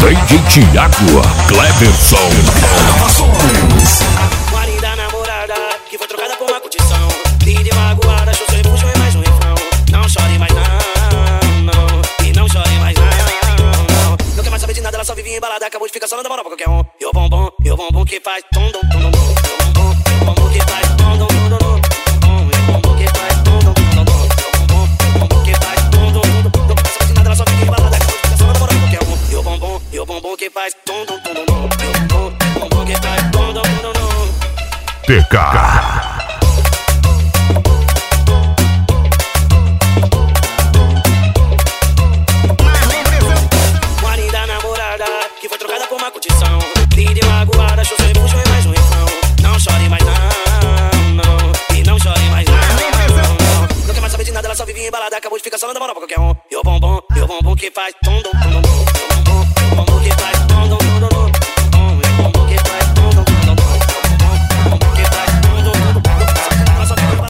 DJ Tiago Cleverson. Marinda namorada que foi trocada por uma curtição. Linda e magoada, achou seu repuxo e mais um refrão. Não chore mais não, não. E não chore mais não, não. Não quer mais saber de nada, ela só vive embalada. Acabou de ficar só dá moral pra qualquer um. E o bombom, e o bombom que faz tom, tom, tom, tom, tom. Chore mais não, não. Não quer mais saber de nada, ela só vive embalada. Acabou de ficar só dá moral pra qualquer um. E o bombom, e o bombom que faz tom, tom, tom.